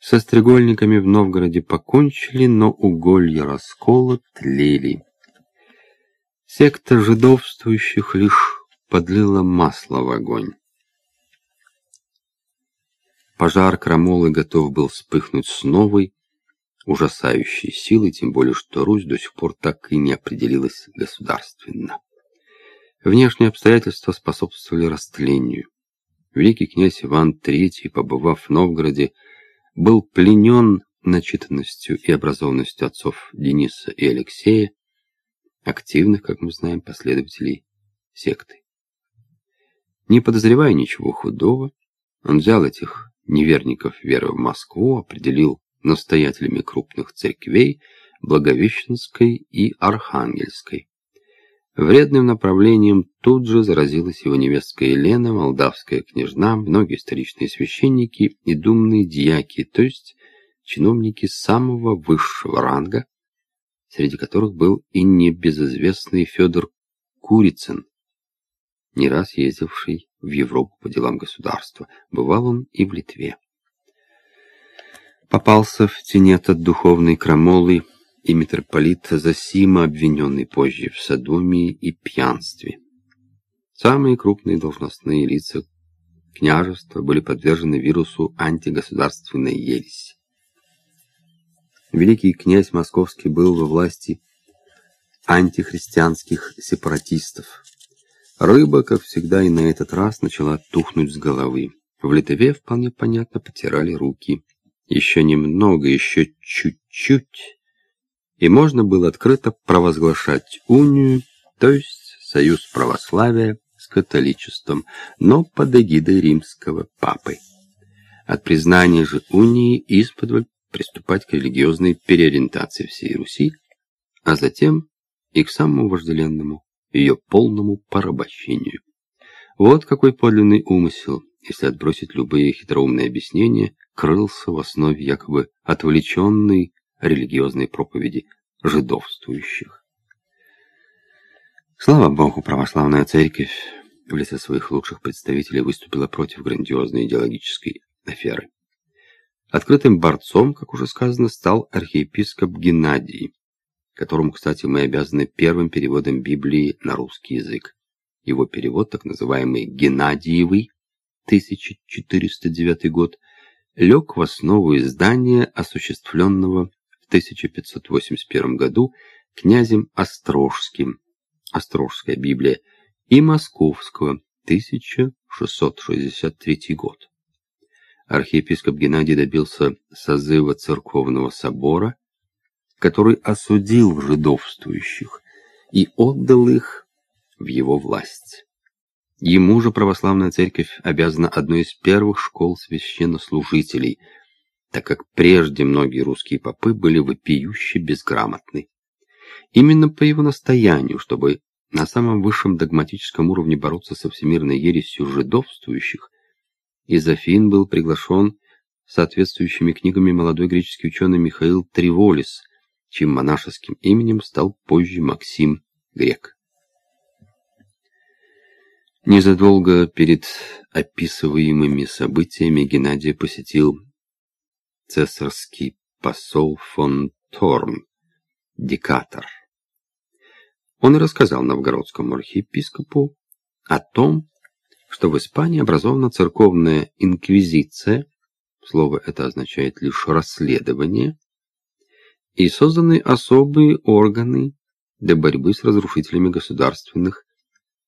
Со стрегольниками в Новгороде покончили, но уголья раскола тлели. Секта жидовствующих лишь подлила масло в огонь. Пожар крамолы готов был вспыхнуть с новой, ужасающей силой, тем более что Русь до сих пор так и не определилась государственно. Внешние обстоятельства способствовали растлению. Великий князь Иван III, побывав в Новгороде, был пленен начитанностью и образованностью отцов Дениса и Алексея, активных, как мы знаем, последователей секты. Не подозревая ничего худого, он взял этих неверников веры в Москву, определил настоятелями крупных церквей Благовещенской и Архангельской. Вредным направлением тут же заразилась его невестка Елена, молдавская княжна, многие столичные священники и думные дьяки, то есть чиновники самого высшего ранга, среди которых был и небезызвестный Федор Курицын, не раз ездивший в Европу по делам государства. Бывал он и в Литве. Попался в тенет от духовной крамолы и митрополит Зосима, обвиненный позже в садомии и пьянстве. Самые крупные должностные лица княжества были подвержены вирусу антигосударственной ереси. Великий князь Московский был во власти антихристианских сепаратистов. Рыба, как всегда и на этот раз, начала тухнуть с головы. В Литве, вполне понятно, потирали руки. Еще немного, еще чуть-чуть, и можно было открыто провозглашать унию, то есть союз православия с католичеством, но под эгидой римского папы. От признания же унии исподволь приступать к религиозной переориентации всей Руси, а затем и к самому вожделенному, ее полному порабощению. Вот какой подлинный умысел, если отбросить любые хитроумные объяснения, крылся в основе якобы отвлеченной религиозной проповеди жидовствующих. Слава Богу, православная церковь в лице своих лучших представителей выступила против грандиозной идеологической аферы. Открытым борцом, как уже сказано, стал архиепископ Геннадий, которому, кстати, мы обязаны первым переводом Библии на русский язык. Его перевод, так называемый Геннадиевый, 1409 год, лег в основу издания, осуществленного 1581 году князем Острожским, Острожская Библия, и Московского, 1663 год архиепископ Геннадий добился созыва церковного собора, который осудил жидовствующих и отдал их в его власть. Ему же православная церковь обязана одной из первых школ священнослужителей, так как прежде многие русские попы были вопиюще безграмотны. Именно по его настоянию, чтобы на самом высшем догматическом уровне бороться со всемирной ересью жидовствующих, из Афин был приглашен соответствующими книгами молодой греческий ученый Михаил Триволис, чьим монашеским именем стал позже Максим Грек. Незадолго перед описываемыми событиями Геннадий посетил цесарский посол фон Торн, декатор. Он рассказал новгородскому архиепископу о том, что в Испании образована церковная инквизиция, слово это означает лишь расследование, и созданы особые органы для борьбы с разрушителями государственных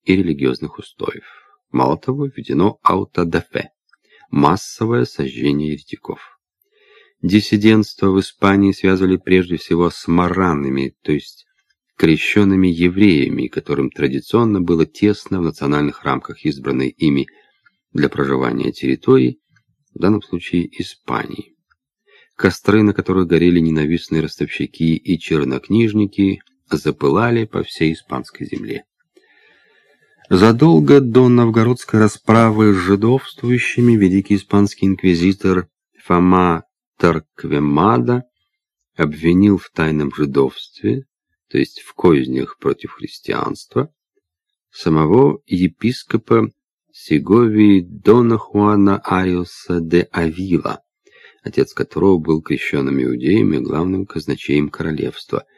и религиозных устоев. Мало того, введено аутодафе – массовое сожжение еретиков. Диссидентство в Испании связывали прежде всего с маранами, то есть крещенными евреями, которым традиционно было тесно в национальных рамках избранной ими для проживания территории, в данном случае Испании. Костры, на которых горели ненавистные ростовщики и чернокнижники, запылали по всей испанской земле. Задолго до новгородской расправы с жидовствующими великий испанский инквизитор Фома Тарквемада обвинил в тайном жидовстве то есть в кознях против христианства, самого епископа Сеговии Дона Хуана Ариоса де Авила, отец которого был крещенным иудеем и главным казначеем королевства –